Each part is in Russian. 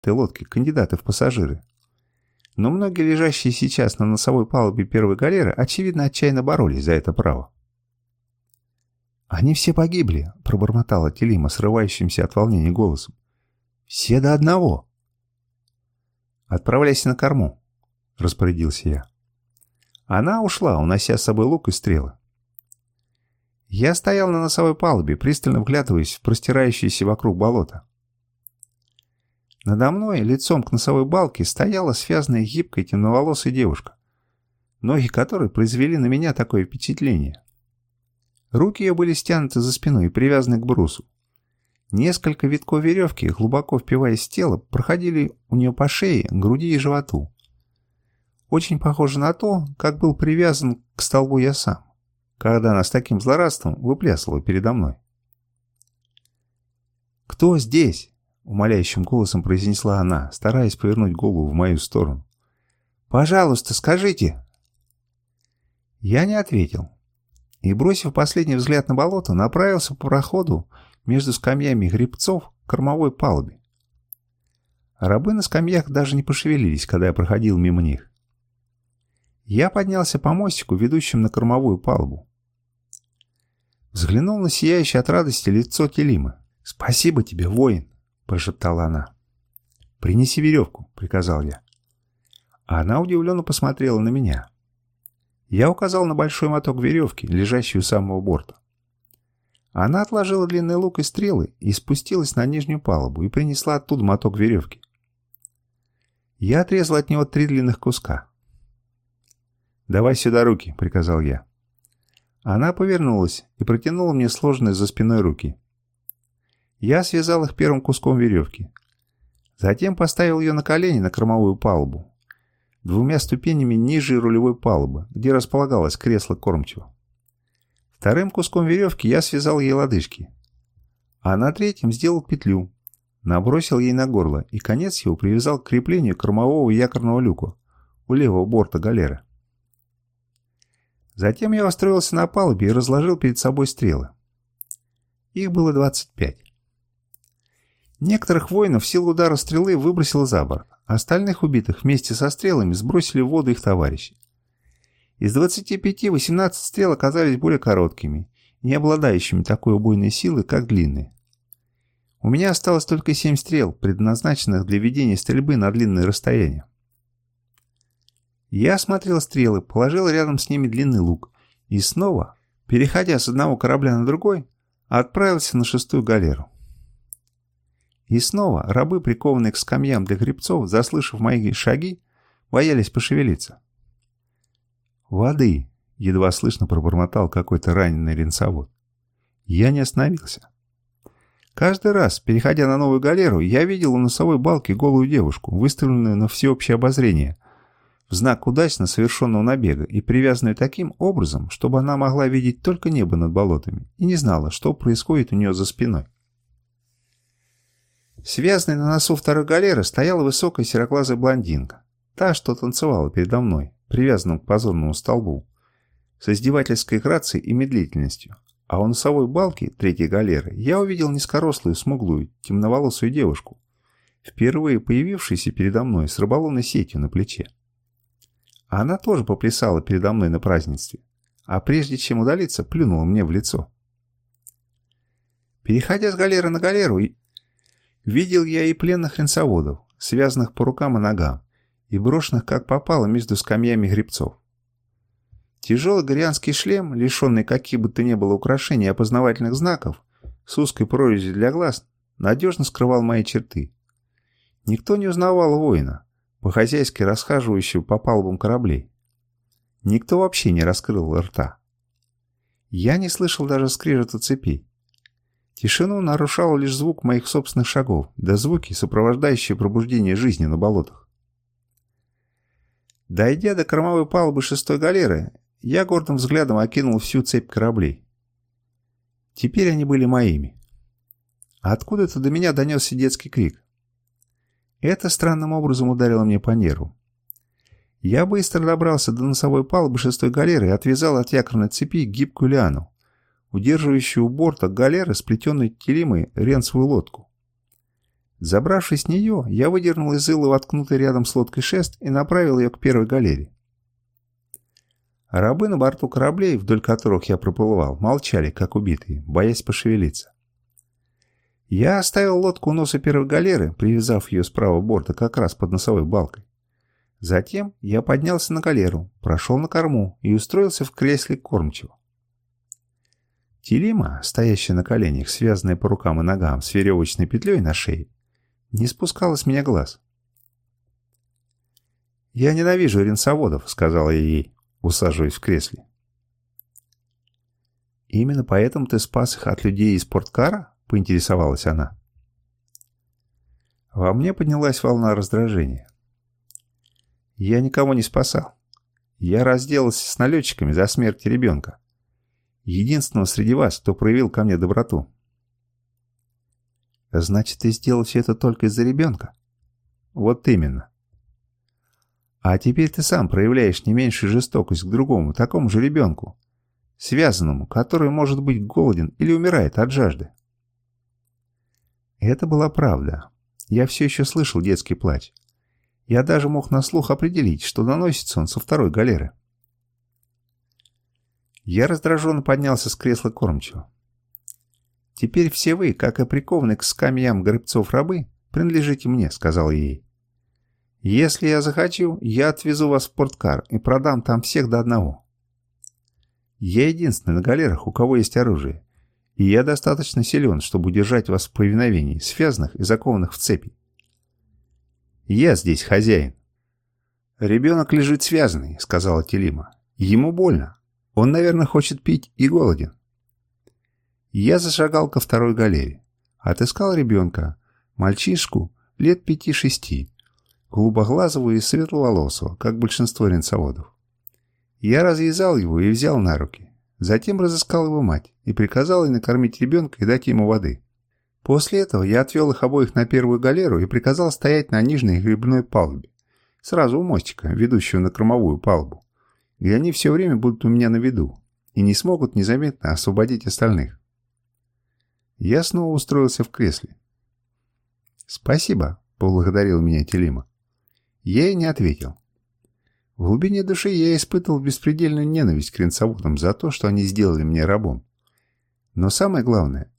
этой лодки кандидаты в пассажиры. Но многие лежащие сейчас на носовой палубе первой галеры очевидно отчаянно боролись за это право. «Они все погибли», — пробормотала Телима, срывающимся от волнения голосом. «Все до одного». «Отправляйся на корму», — распорядился я. Она ушла, унося с собой лук и стрелы. Я стоял на носовой палубе, пристально вглядываясь в простирающееся вокруг болото. Надо мной, лицом к носовой балке, стояла связанная гибкая темноволосая девушка, ноги которой произвели на меня такое впечатление. Руки ее были стянуты за спиной и привязаны к брусу. Несколько витков веревки, глубоко впиваясь в тело, проходили у нее по шее, груди и животу. Очень похоже на то, как был привязан к столбу я сам, когда она с таким злорадством выплясывала передо мной. «Кто здесь?» — умоляющим голосом произнесла она, стараясь повернуть голову в мою сторону. «Пожалуйста, скажите!» Я не ответил и, бросив последний взгляд на болото, направился по проходу между скамьями грибцов к кормовой палубе. Рабы на скамьях даже не пошевелились, когда я проходил мимо них. Я поднялся по мостику, ведущему на кормовую палубу. Взглянул на сияющее от радости лицо Телимы. «Спасибо тебе, воин!» – прошептала она. «Принеси веревку», – приказал я. Она удивленно посмотрела на меня. Я указал на большой моток веревки, лежащий у самого борта. Она отложила длинный лук и стрелы и спустилась на нижнюю палубу и принесла оттуда моток веревки. Я отрезал от него три длинных куска. «Давай сюда руки», — приказал я. Она повернулась и протянула мне сложенные за спиной руки. Я связал их первым куском веревки. Затем поставил ее на колени на кормовую палубу, двумя ступенями ниже рулевой палубы, где располагалось кресло кормчего. Вторым куском веревки я связал ей лодыжки, а на третьем сделал петлю, набросил ей на горло и конец его привязал к креплению кормового якорного люка у левого борта галеры. Затем я устроился на палубе и разложил перед собой стрелы. Их было 25. Некоторых воинов силу удара стрелы выбросило за борт, Остальных убитых вместе со стрелами сбросили в воду их товарищи. Из 25 18 стрел оказались более короткими, не обладающими такой убойной силой, как длинные. У меня осталось только 7 стрел, предназначенных для ведения стрельбы на длинные расстояния. Я осмотрел стрелы, положил рядом с ними длинный лук и снова, переходя с одного корабля на другой, отправился на шестую галеру. И снова рабы, прикованные к скамьям для грибцов, заслышав мои шаги, боялись пошевелиться. «Воды!» — едва слышно пробормотал какой-то раненый ренцовод. Я не остановился. Каждый раз, переходя на новую галеру, я видел у носовой балки голую девушку, выставленную на всеобщее обозрение, в знак удачно совершенного набега и привязанную таким образом, чтобы она могла видеть только небо над болотами и не знала, что происходит у нее за спиной. Связанной на носу второй галеры стояла высокая сероглазая блондинка. Та, что танцевала передо мной, привязанным к позорному столбу, с издевательской грацией и медлительностью. А у носовой балки третьей галеры я увидел низкорослую, смуглую, темноволосую девушку, впервые появившуюся передо мной с рыболовной сетью на плече. Она тоже поплясала передо мной на празднестве, а прежде чем удалиться, плюнула мне в лицо. Переходя с галеры на галеру, Видел я и пленных ренцоводов, связанных по рукам и ногам, и брошенных как попало между скамьями грибцов. Тяжелый горианский шлем, лишенный каких бы то ни было украшений и опознавательных знаков, с узкой прорезью для глаз, надежно скрывал мои черты. Никто не узнавал воина, по-хозяйски расхаживающего по палубам кораблей. Никто вообще не раскрыл рта. Я не слышал даже скрежета цепей. Тишину нарушал лишь звук моих собственных шагов, да звуки, сопровождающие пробуждение жизни на болотах. Дойдя до кормовой палубы шестой галеры, я гордым взглядом окинул всю цепь кораблей. Теперь они были моими. Откуда-то до меня донесся детский крик. Это странным образом ударило мне по нерву. Я быстро добрался до носовой палубы шестой галеры и отвязал от якорной цепи гибкую лиану, удерживающую у борта галеры сплетенной телимой ренцевую лодку. Забравшись в нее, я выдернул из ила воткнутый рядом с лодкой шест и направил ее к первой галере. Рабы на борту кораблей, вдоль которых я проплывал, молчали, как убитые, боясь пошевелиться. Я оставил лодку у носа первой галеры, привязав ее с правого борта как раз под носовой балкой. Затем я поднялся на галеру, прошел на корму и устроился в кресле кормчего. Телима, стоящая на коленях, связанная по рукам и ногам с веревочной петлей на шее, не спускала с меня глаз. «Я ненавижу ренсоводов», — сказала я ей, усаживаясь в кресле. «Именно поэтому ты спас их от людей из спорткара?» — поинтересовалась она. Во мне поднялась волна раздражения. Я никого не спасал. Я разделался с налетчиками за смерть ребенка. Единственного среди вас, кто проявил ко мне доброту. Значит, ты сделал все это только из-за ребенка? Вот именно. А теперь ты сам проявляешь не меньшую жестокость к другому, такому же ребенку, связанному, который может быть голоден или умирает от жажды. Это была правда. Я все еще слышал детский плач. Я даже мог на слух определить, что доносится он со второй галеры. Я раздраженно поднялся с кресла кормчего. «Теперь все вы, как и прикованные к скамьям гребцов рабы, принадлежите мне», — сказал ей. «Если я захочу, я отвезу вас в порткар и продам там всех до одного. Я единственный на галерах, у кого есть оружие, и я достаточно силен, чтобы удержать вас в повиновении, связанных и закованных в цепи. Я здесь хозяин». «Ребенок лежит связанный», — сказала Телима. «Ему больно. Он, наверное, хочет пить и голоден». Я зашагал ко второй галере. Отыскал ребенка, мальчишку лет пяти-шести, голубоглазого и светловолосого, как большинство ренцоводов. Я развязал его и взял на руки. Затем разыскал его мать и приказал ей накормить ребенка и дать ему воды. После этого я отвел их обоих на первую галеру и приказал стоять на нижней грибной палубе, сразу у мостика, ведущего на кормовую палубу, где они все время будут у меня на виду и не смогут незаметно освободить остальных. Я снова устроился в кресле. «Спасибо», — поблагодарил меня Телима. Я и не ответил. В глубине души я испытывал беспредельную ненависть к ренцоводам за то, что они сделали меня рабом. Но самое главное,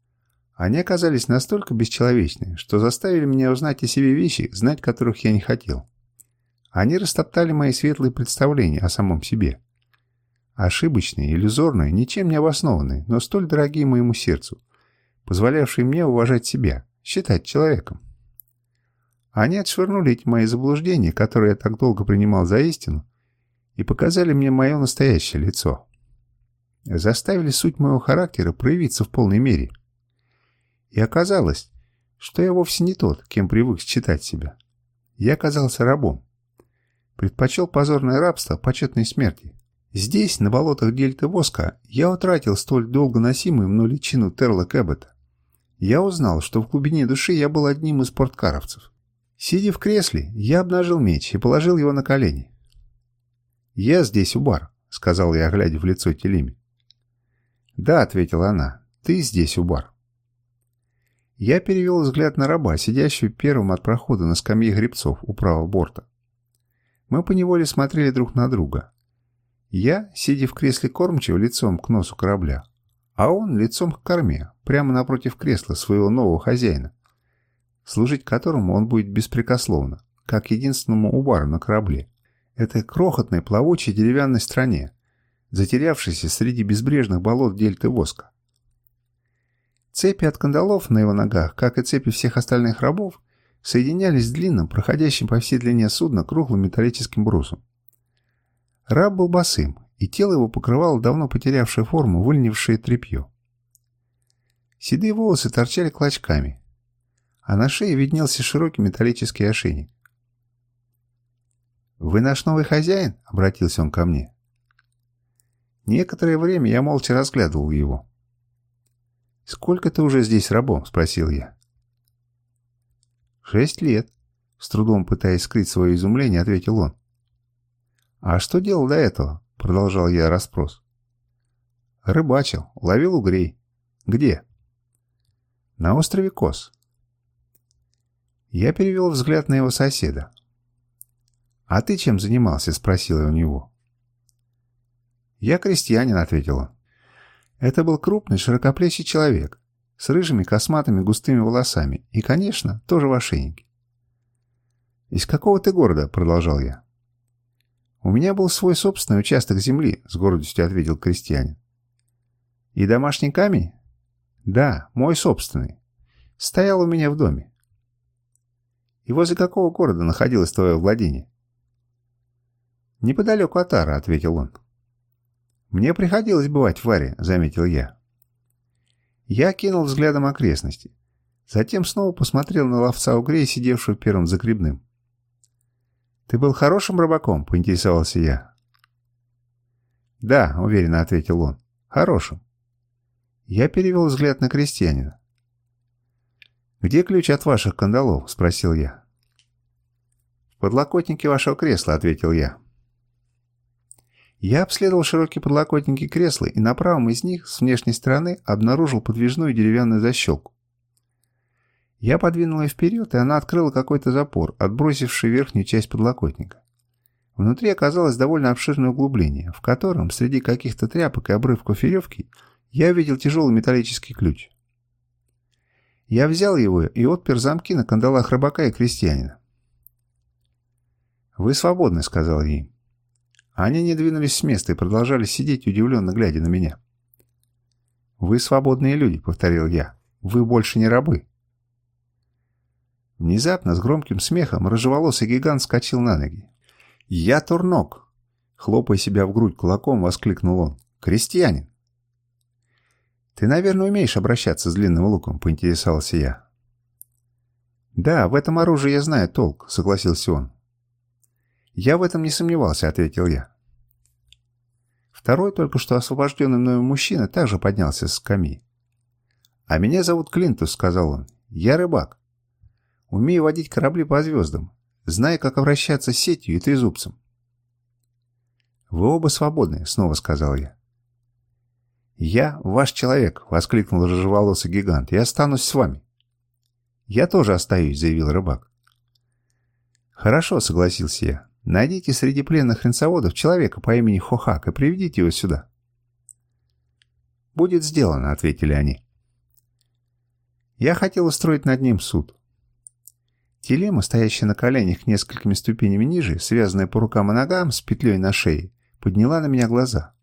они оказались настолько бесчеловечны, что заставили меня узнать о себе вещи, знать которых я не хотел. Они растоптали мои светлые представления о самом себе. Ошибочные, иллюзорные, ничем не обоснованные, но столь дорогие моему сердцу, позволявший мне уважать себя, считать человеком. Они отшвырнули эти мои заблуждения, которые я так долго принимал за истину, и показали мне мое настоящее лицо. Заставили суть моего характера проявиться в полной мере. И оказалось, что я вовсе не тот, кем привык считать себя. Я оказался рабом. Предпочел позорное рабство почетной смерти. Здесь, на болотах дельты воска, я утратил столь долго носимую мной личину Терла Кэббета. Я узнал, что в глубине души я был одним из спорткаровцев. Сидя в кресле, я обнажил меч и положил его на колени. «Я здесь, Убар», — сказал я, глядя в лицо Телиме. «Да», — ответила она, — «ты здесь, Убар». Я перевел взгляд на раба, сидящего первым от прохода на скамье гребцов у правого борта. Мы поневоле смотрели друг на друга. Я, сидя в кресле кормчего лицом к носу корабля, а он лицом к корме, прямо напротив кресла своего нового хозяина, служить которому он будет беспрекословно, как единственному убару на корабле, этой крохотной плавучей деревянной стране, затерявшейся среди безбрежных болот дельты воска. Цепи от кандалов на его ногах, как и цепи всех остальных рабов, соединялись длинным, проходящим по всей длине судна круглым металлическим брусом. Раб был босым, и тело его покрывало давно потерявшее форму выльнившее тряпье. Седые волосы торчали клочками, а на шее виднелся широкий металлический ошейник. «Вы наш новый хозяин?» — обратился он ко мне. Некоторое время я молча разглядывал его. «Сколько ты уже здесь рабом?» — спросил я. «Шесть лет», — с трудом пытаясь скрыть свое изумление, ответил он. «А что делал до этого?» Продолжал я расспрос. Рыбачил, ловил угрей. Где? На острове Кос. Я перевел взгляд на его соседа. «А ты чем занимался?» – спросил я у него. «Я крестьянин», – ответил он. Это был крупный, широкоплечий человек с рыжими, косматыми, густыми волосами и, конечно, тоже в ошейнике. «Из какого ты города?» – продолжал я. «У меня был свой собственный участок земли», – с гордостью ответил крестьянин. «И домашний камень?» «Да, мой собственный. Стоял у меня в доме». «И возле какого города находилось твое владение?» «Неподалеку от Ара», — ответил он. «Мне приходилось бывать в Варе», — заметил я. Я кинул взглядом окрестности. Затем снова посмотрел на ловца угрей, сидевшего первым закребным. «Ты был хорошим рыбаком?» — поинтересовался я. «Да», — уверенно ответил он. «Хорошим». Я перевел взгляд на крестьянина. «Где ключ от ваших кандалов?» — спросил я. «В подлокотнике вашего кресла», — ответил я. Я обследовал широкие подлокотники кресла и на правом из них, с внешней стороны, обнаружил подвижную деревянную защелку. Я подвинул ее вперед, и она открыла какой-то запор, отбросивший верхнюю часть подлокотника. Внутри оказалось довольно обширное углубление, в котором, среди каких-то тряпок и обрывков веревки, я увидел тяжелый металлический ключ. Я взял его и отпер замки на кандалах рыбака и крестьянина. «Вы свободны», — сказал я им. Они не двинулись с места и продолжали сидеть, удивленно глядя на меня. «Вы свободные люди», — повторил я. «Вы больше не рабы». Внезапно, с громким смехом, рыжеволосый гигант скачал на ноги. «Я Турнок!» — хлопая себя в грудь кулаком, воскликнул он. «Крестьянин!» «Ты, наверное, умеешь обращаться с длинным луком», — поинтересовался я. «Да, в этом оружии я знаю толк», — согласился он. «Я в этом не сомневался», — ответил я. Второй, только что освобожденный мною мужчина, также поднялся с скамьи. «А меня зовут Клинтус», — сказал он. «Я рыбак. Умею водить корабли по звездам. Знаю, как обращаться с сетью и трезубцем». «Вы оба свободны», — снова сказал я. «Я ваш человек», — воскликнул рыжеволосый гигант. «Я останусь с вами». «Я тоже остаюсь», — заявил рыбак. «Хорошо», — согласился я. Найдите среди пленных ренцоводов человека по имени Хохак и приведите его сюда. «Будет сделано», — ответили они. Я хотел устроить над ним суд. Телема, стоящая на коленях несколькими ступенями ниже, связанная по рукам и ногам с петлей на шее, подняла на меня глаза.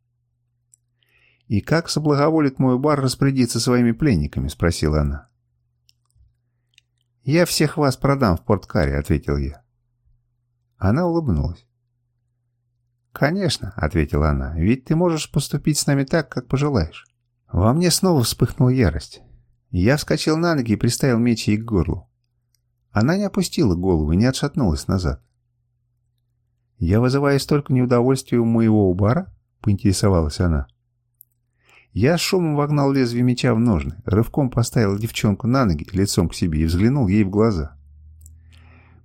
«И как соблаговолит мой бар распорядиться своими пленниками?» — спросила она. «Я всех вас продам в порткаре», — ответил я. Она улыбнулась. «Конечно», — ответила она, — «ведь ты можешь поступить с нами так, как пожелаешь». Во мне снова вспыхнула ярость. Я вскочил на ноги и приставил меч ей к горлу. Она не опустила голову и не отшатнулась назад. «Я вызываю столько неудовольствия у моего убара?» — поинтересовалась она. Я шумом вогнал лезвие меча в ножны, рывком поставил девчонку на ноги, лицом к себе, и взглянул ей в глаза.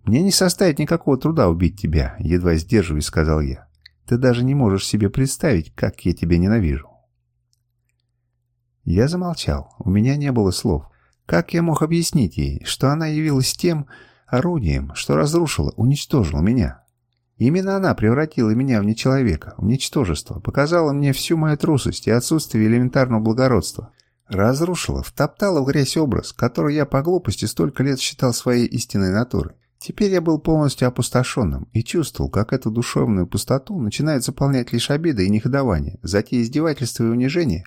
«Мне не составит никакого труда убить тебя», — едва сдерживаясь, сказал я. «Ты даже не можешь себе представить, как я тебя ненавижу». Я замолчал. У меня не было слов. Как я мог объяснить ей, что она явилась тем орудием, что разрушила, уничтожила меня? Именно она превратила меня в нечеловека, в ничтожество, показала мне всю мою трусость и отсутствие элементарного благородства. Разрушила, втоптала в грязь образ, который я по глупости столько лет считал своей истинной натурой. Теперь я был полностью опустошенным и чувствовал, как эту душевную пустоту начинает заполнять лишь обида и негодование за те издевательства и унижения,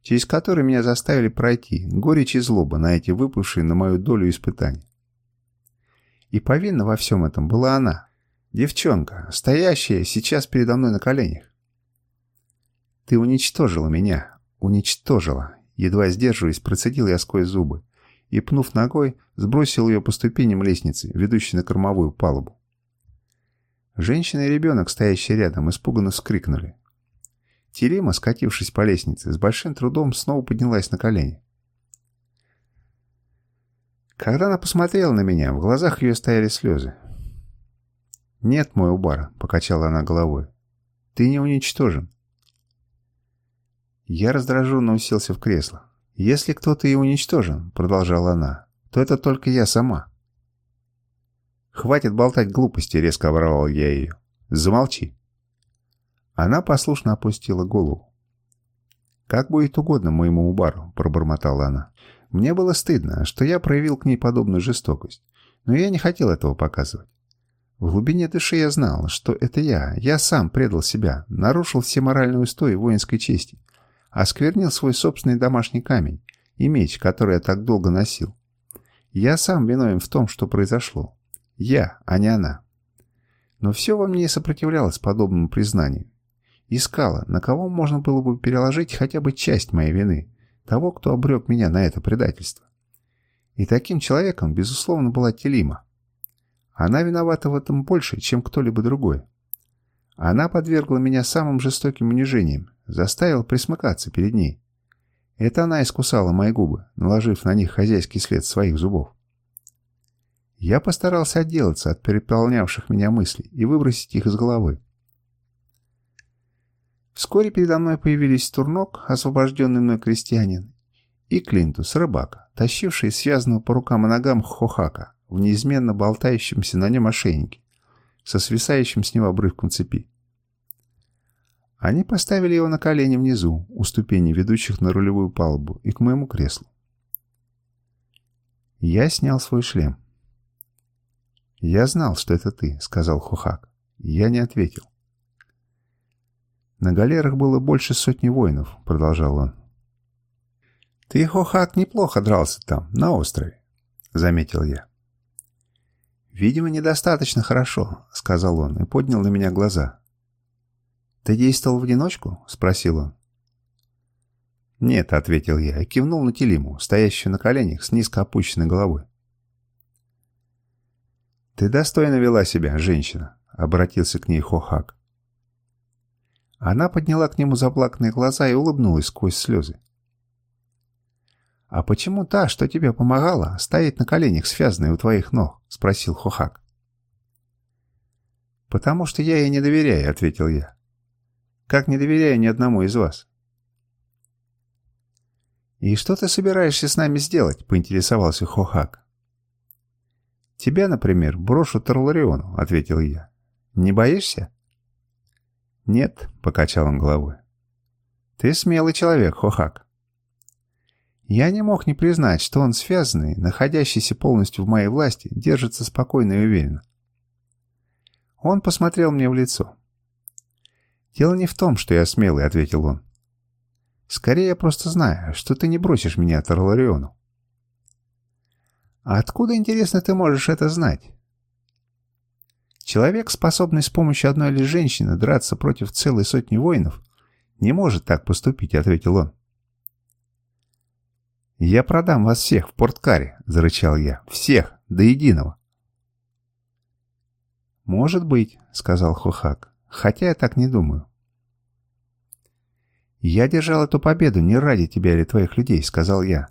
через которые меня заставили пройти, горечь и злоба на эти выпавшие на мою долю испытания. И повинна во всем этом была она, девчонка, стоящая сейчас передо мной на коленях. «Ты уничтожила меня, уничтожила», едва сдерживаясь, процедил я сквозь зубы и, пнув ногой, сбросил ее по ступеням лестницы, ведущей на кормовую палубу. Женщина и ребенок, стоящие рядом, испуганно вскрикнули. Терима, скатившись по лестнице, с большим трудом снова поднялась на колени. Когда она посмотрела на меня, в глазах ее стояли слезы. «Нет, мой убар», — покачала она головой. «Ты не уничтожен». Я раздраженно уселся в кресло. «Если кто-то и уничтожен», — продолжала она, — «то это только я сама». «Хватит болтать глупости», — резко оборвал я ее. «Замолчи». Она послушно опустила голову. «Как будет угодно моему Убару», — пробормотала она. Мне было стыдно, что я проявил к ней подобную жестокость, но я не хотел этого показывать. В глубине души я знал, что это я, я сам предал себя, нарушил все моральные устои воинской чести, осквернил свой собственный домашний камень и меч, который я так долго носил. Я сам виновен в том, что произошло. Я, а не она. Но все во мне сопротивлялось подобному признанию. Искала, на кого можно было бы переложить хотя бы часть моей вины, того, кто обрек меня на это предательство. И таким человеком, безусловно, была Телима. Она виновата в этом больше, чем кто-либо другой. Она подвергла меня самым жестоким унижениям, заставила присмыкаться перед ней. Это она искусала мои губы, наложив на них хозяйский след своих зубов. Я постарался отделаться от переполнявших меня мыслей и выбросить их из головы. Вскоре передо мной появились Турнок, освобожденный мной крестьянин, и Клинтус, рыбак, тащивший связанного по рукам и ногам Хохака в неизменно болтающемся на нем ошейнике, со свисающим с него обрывком цепи. Они поставили его на колени внизу, у ступеней, ведущих на рулевую палубу, и к моему креслу. Я снял свой шлем. «Я знал, что это ты», — сказал Хохак. Я не ответил. «На галерах было больше сотни воинов», — продолжал он. «Ты, Хохак, неплохо дрался там, на острове», — заметил я. «Видимо, недостаточно хорошо», — сказал он и поднял на меня глаза. «Ты действовал в одиночку?» — спросил он. «Нет», — ответил я и кивнул на Телиму, стоящую на коленях с низко опущенной головой. «Ты достойно вела себя, женщина», — обратился к ней Хохак. Она подняла к нему заплаканные глаза и улыбнулась сквозь слезы. «А почему та, что тебе помогала, стоит на коленях, связанной у твоих ног?» — спросил Хохак. «Потому что я ей не доверяю», — ответил я. «Как не доверяю ни одному из вас». «И что ты собираешься с нами сделать?» — поинтересовался Хохак. «Тебя, например, брошу Тарлариону», — ответил я. «Не боишься?» «Нет», — покачал он головой. «Ты смелый человек, Хохак». Я не мог не признать, что он связанный, находящийся полностью в моей власти, держится спокойно и уверенно. Он посмотрел мне в лицо. «Дело не в том, что я смелый», — ответил он. «Скорее я просто знаю, что ты не бросишь меня Тарлариону». «А откуда, интересно, ты можешь это знать?» Человек, способный с помощью одной лишь женщины драться против целой сотни воинов, не может так поступить, — ответил он. «Я продам вас всех в порткаре», — зарычал я. «Всех, до единого». «Может быть», — сказал Хохак, — «хотя я так не думаю». «Я держал эту победу не ради тебя или твоих людей», — сказал я.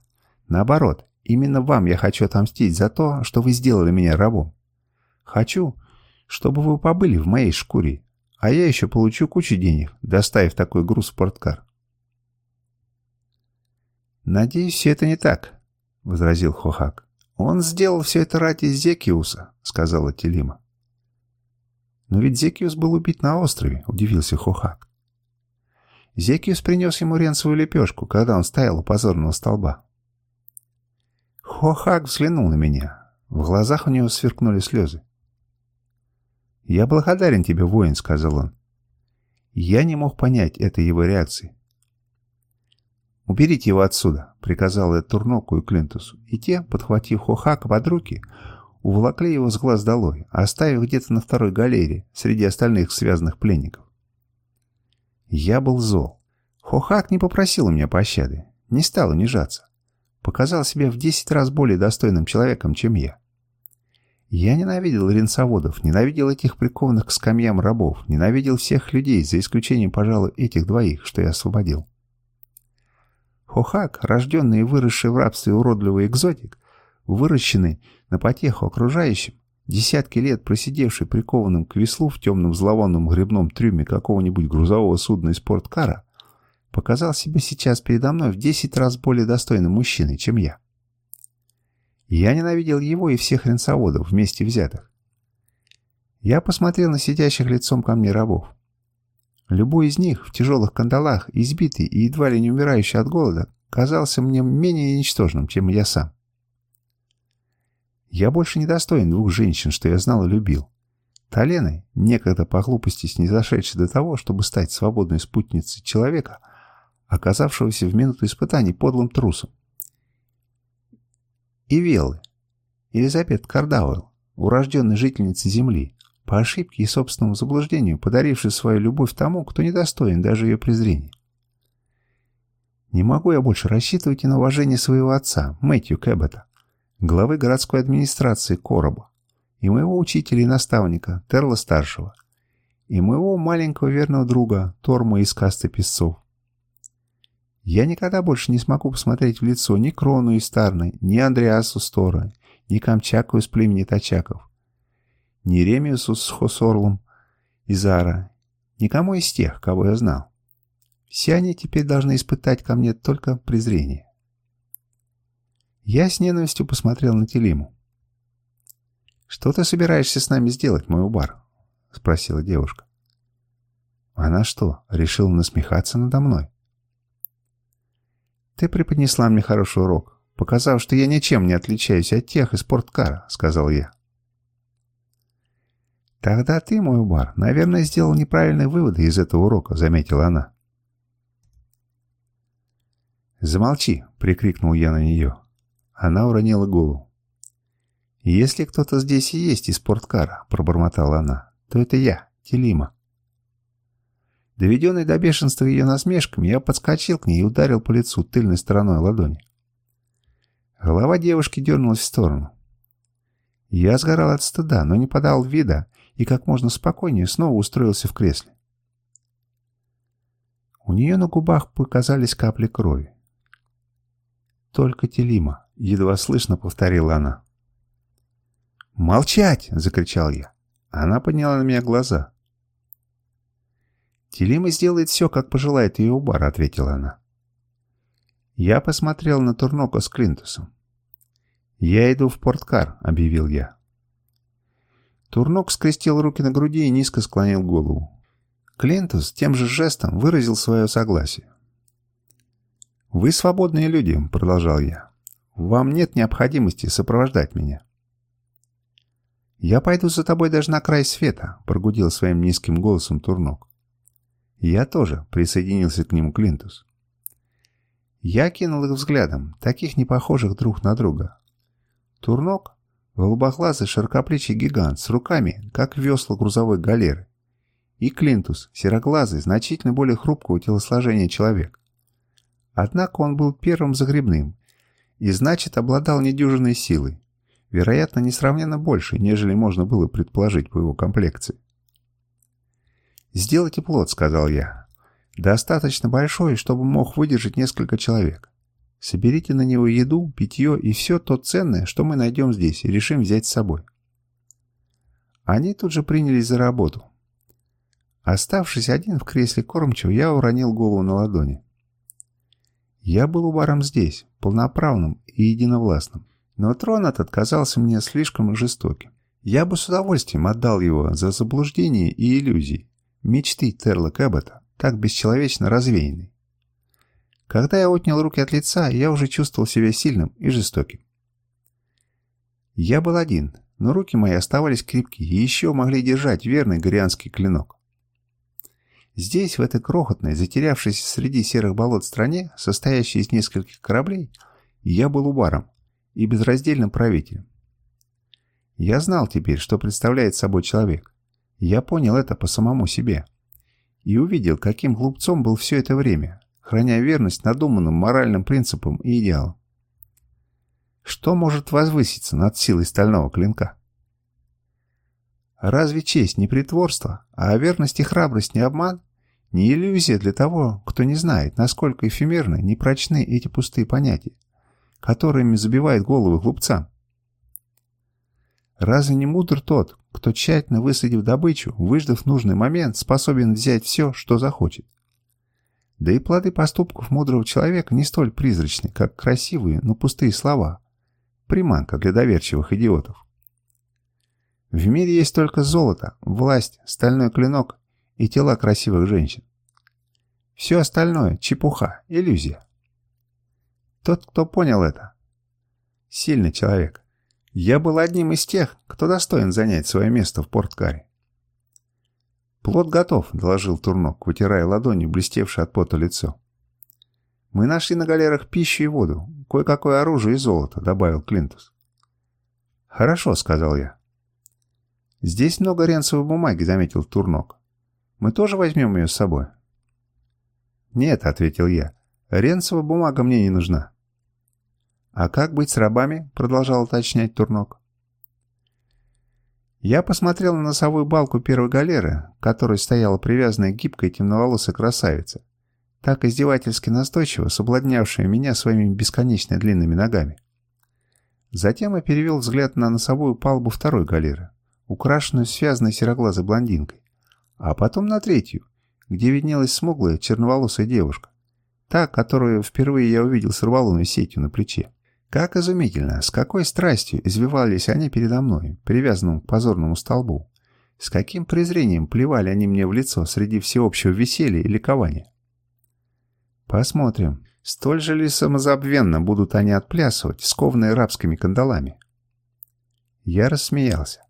«Наоборот, именно вам я хочу отомстить за то, что вы сделали меня рабом. Хочу, чтобы вы побыли в моей шкуре, а я еще получу кучу денег, доставив такой груз в порткар. «Надеюсь, все это не так», — возразил Хохак. «Он сделал все это ради Зекиуса», — сказала Телима. «Но ведь Зекиус был убит на острове», — удивился Хохак. Зекиус принес ему ренцевую лепешку, когда он стоял у позорного столба. Хохак взглянул на меня. В глазах у него сверкнули слезы. «Я благодарен тебе, воин», — сказал он. Я не мог понять этой его реакции. «Уберите его отсюда», — приказал я Турноку и Клинтусу, и те, подхватив Хохака под руки, уволокли его с глаз долой, оставив где-то на второй галерее среди остальных связанных пленников. Я был зол. Хохак не попросил у меня пощады, не стал унижаться. Показал себя в десять раз более достойным человеком, чем я. Я ненавидел ренсоводов, ненавидел этих прикованных к скамьям рабов, ненавидел всех людей, за исключением, пожалуй, этих двоих, что я освободил. Хохак, рожденный и выросший в рабстве уродливый экзотик, выращенный на потеху окружающим, десятки лет просидевший прикованным к веслу в темном зловонном грибном трюме какого-нибудь грузового судна из порткара, показал себя сейчас передо мной в десять раз более достойным мужчиной, чем я. Я ненавидел его и всех ренсоводов вместе взятых. Я посмотрел на сидящих лицом ко мне рабов. Любой из них в тяжелых кандалах, избитый и едва ли не умирающий от голода, казался мне менее ничтожным, чем я сам. Я больше не достоин двух женщин, что я знал и любил. Талены, некогда по глупости снизошедшей до того, чтобы стать свободной спутницей человека, оказавшегося в минуту испытаний подлым трусом. И Велы, Елизабет Кардауэлл, урожденной жительницей Земли, по ошибке и собственному заблуждению, подаривший свою любовь тому, кто недостоин даже ее презрения. Не могу я больше рассчитывать и на уважение своего отца, Мэтью Кэббета, главы городской администрации Короба, и моего учителя и наставника, Терла-старшего, и моего маленького верного друга, Торма из касты песцов. Я никогда больше не смогу посмотреть в лицо ни Крону из Старны, ни Андреасу Стора, ни Камчаку из племени Тачаков, ни Ремиусу с Хосорлом и Зара, никому из тех, кого я знал. Все они теперь должны испытать ко мне только презрение. Я с ненавистью посмотрел на Телиму. «Что ты собираешься с нами сделать, мой убар?» — спросила девушка. «Она что, решила насмехаться надо мной?» «Ты преподнесла мне хороший урок, показав, что я ничем не отличаюсь от тех из спорткара», — сказал я. «Тогда ты, мой убар, наверное, сделал неправильные выводы из этого урока», — заметила она. «Замолчи!» — прикрикнул я на нее. Она уронила голову. «Если кто-то здесь и есть из спорткара», — пробормотала она, — «то это я, Телима». Доведенный до бешенства ее насмешками, я подскочил к ней и ударил по лицу тыльной стороной ладони. Голова девушки дернулась в сторону. Я сгорал от стыда, но не подал вида и как можно спокойнее снова устроился в кресле. У нее на губах показались капли крови. «Только Телима», — едва слышно повторила она. «Молчать!» — закричал я. Она подняла на меня глаза. «Телима сделает все, как пожелает ее убар», — ответила она. Я посмотрел на Турнока с Клинтусом. «Я иду в порткар», — объявил я. Турнок скрестил руки на груди и низко склонил голову. Клинтус тем же жестом выразил свое согласие. «Вы свободные люди», — продолжал я. «Вам нет необходимости сопровождать меня». «Я пойду за тобой даже на край света», — прогудел своим низким голосом Турнок. «Я тоже», — присоединился к нему Клинтус. Я кинул их взглядом, таких непохожих друг на друга. Турнок голубоглазый широкоплечий гигант с руками, как весла грузовой галеры, и Клинтус, сероглазый, значительно более хрупкого телосложения человек. Однако он был первым загребным, и значит обладал недюжиной силой, вероятно, несравненно больше, нежели можно было предположить по его комплекции. «Сделайте плод», — сказал я. «Достаточно большой, чтобы мог выдержать несколько человек. Соберите на него еду, питье и все то ценное, что мы найдем здесь, и решим взять с собой. Они тут же принялись за работу. Оставшись один в кресле кормчего, я уронил голову на ладони. Я был убаром здесь, полноправным и единовластным, но трон этот казался мне слишком жестоким. Я бы с удовольствием отдал его за заблуждение и иллюзии, мечты Терла Кэббета, так бесчеловечно развеянный. Когда я отнял руки от лица, я уже чувствовал себя сильным и жестоким. Я был один, но руки мои оставались крепкие и еще могли держать верный горианский клинок. Здесь, в этой крохотной, затерявшейся среди серых болот стране, состоящей из нескольких кораблей, я был убаром и безраздельным правителем. Я знал теперь, что представляет собой человек. Я понял это по самому себе. И увидел, каким глупцом был все это время, храня верность надуманным моральным принципам и идеалам. Что может возвыситься над силой стального клинка? Разве честь не притворство, а верность и храбрость не обман? Не иллюзия для того, кто не знает, насколько эфемерны, непрочны эти пустые понятия, которыми забивает головы глупцам? Разве не мудр тот, кто, тщательно высадив добычу, выждав нужный момент, способен взять все, что захочет? Да и плоды поступков мудрого человека не столь призрачны, как красивые, но пустые слова. Приманка для доверчивых идиотов. В мире есть только золото, власть, стальной клинок и тела красивых женщин. Все остальное — чепуха, иллюзия. Тот, кто понял это, сильный человек. Я был одним из тех, кто достоин занять свое место в порткаре. «Плод готов», — доложил Турнок, вытирая ладонью блестевшее от пота лицо. «Мы нашли на галерах пищу и воду, кое-какое оружие и золото», — добавил Клинтус. «Хорошо», — сказал я. «Здесь много ренцевой бумаги», — заметил Турнок. «Мы тоже возьмем ее с собой?» «Нет», — ответил я. «Ренцевая бумага мне не нужна». «А как быть с рабами?» — продолжал уточнять Турнок. Я посмотрел на носовую балку первой галеры, к которой стояла привязанная гибкая темноволосая красавица, так издевательски настойчиво соблазнявшая меня своими бесконечно длинными ногами. Затем я перевел взгляд на носовую палубу второй галеры, украшенную связанной сероглазой блондинкой, а потом на третью, где виднелась смуглая черноволосая девушка, та, которую впервые я увидел с рыболовной сетью на плече. Как изумительно, с какой страстью извивались они передо мной, привязанным к позорному столбу. С каким презрением плевали они мне в лицо среди всеобщего веселья и ликования. Посмотрим, столь же ли самозабвенно будут они отплясывать, скованные рабскими кандалами. Я рассмеялся.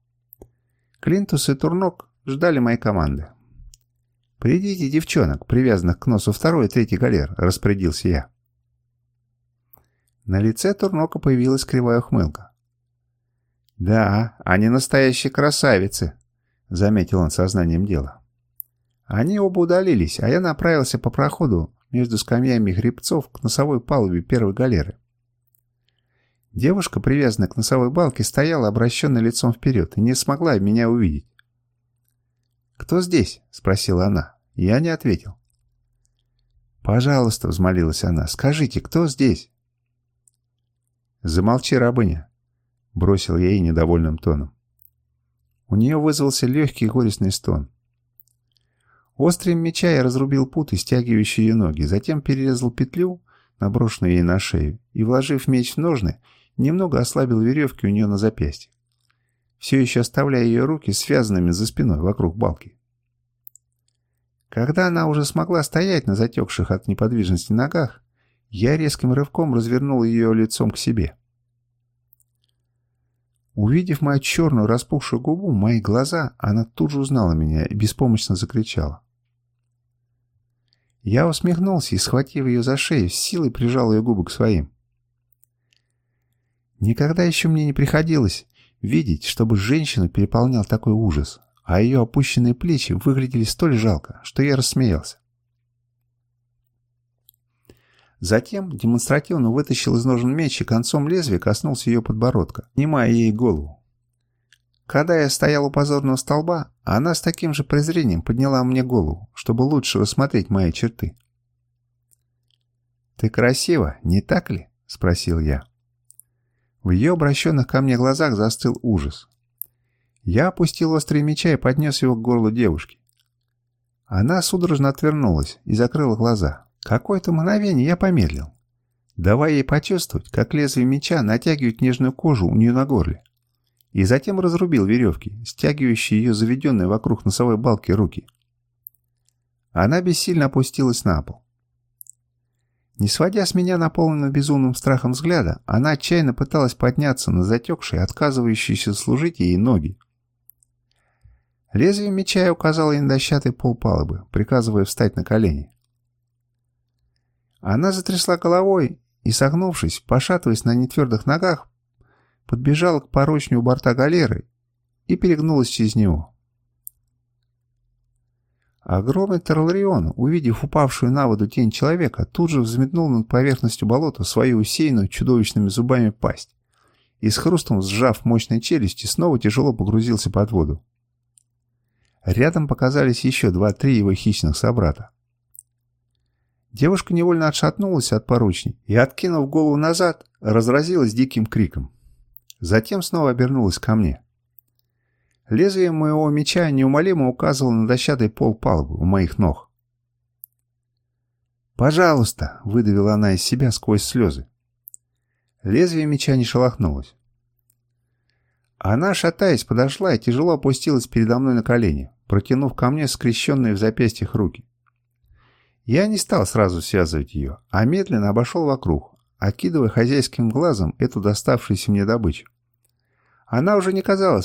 Клинтус и Турнок ждали моей команды. «Придите, девчонок, привязанных к носу второй и третий галер», — распорядился я. На лице Турнока появилась кривая ухмылка. «Да, они настоящие красавицы», — заметил он сознанием дела. Они оба удалились, а я направился по проходу между скамьями гребцов к носовой палубе первой галеры. Девушка, привязанная к носовой балке, стояла обращенной лицом вперед и не смогла меня увидеть. «Кто здесь?» — спросила она. Я не ответил. «Пожалуйста», — взмолилась она, — «скажите, кто здесь?» «Замолчи, рабыня!» — бросил я ей недовольным тоном. У нее вызвался легкий горестный стон. Острым меча я разрубил путы, стягивающие ее ноги, затем перерезал петлю, наброшенную ей на шею, и, вложив меч в ножны, немного ослабил веревки у нее на запястье, все еще оставляя ее руки связанными за спиной вокруг балки. Когда она уже смогла стоять на затекших от неподвижности ногах, я резким рывком развернул ее лицом к себе. Увидев мою черную распухшую губу, мои глаза, она тут же узнала меня и беспомощно закричала. Я усмехнулся и, схватив ее за шею, с силой прижал ее губы к своим. Никогда еще мне не приходилось видеть, чтобы женщину переполнял такой ужас, а ее опущенные плечи выглядели столь жалко, что я рассмеялся. Затем демонстративно вытащил из ножен меч и концом лезвия коснулся ее подбородка, снимая ей голову. Когда я стоял у позорного столба, она с таким же презрением подняла мне голову, чтобы лучше рассмотреть мои черты. «Ты красива, не так ли?» — спросил я. В ее обращенных ко мне глазах застыл ужас. Я опустил острый меча и поднес его к горлу девушки. Она судорожно отвернулась и закрыла глаза. Какое-то мгновение я помедлил, давая ей почувствовать, как лезвие меча натягивает нежную кожу у нее на горле. И затем разрубил веревки, стягивающие ее заведенные вокруг носовой балки руки. Она бессильно опустилась на пол. Не сводя с меня наполненного безумным страхом взгляда, она отчаянно пыталась подняться на затекшие, отказывающиеся служить ей ноги. Лезвие меча я указала ей на дощатый пол палубы, приказывая встать на колени. Она затрясла головой и, согнувшись, пошатываясь на нетвердых ногах, подбежала к поручню борта галеры и перегнулась через него. Огромный Тарларион, увидев упавшую на воду тень человека, тут же взметнул над поверхностью болота свою усеянную чудовищными зубами пасть и с хрустом сжав мощной челюсти, снова тяжело погрузился под воду. Рядом показались еще два-три его хищных собрата. Девушка невольно отшатнулась от поручней и, откинув голову назад, разразилась диким криком. Затем снова обернулась ко мне. Лезвие моего меча неумолимо указывало на дощатый пол палубы у моих ног. «Пожалуйста!» — выдавила она из себя сквозь слезы. Лезвие меча не шелохнулось. Она, шатаясь, подошла и тяжело опустилась передо мной на колени, протянув ко мне скрещенные в запястьях руки. Я не стал сразу связывать ее, а медленно обошел вокруг, окидывая хозяйским глазом эту доставшуюся мне добычу. Она уже не казалась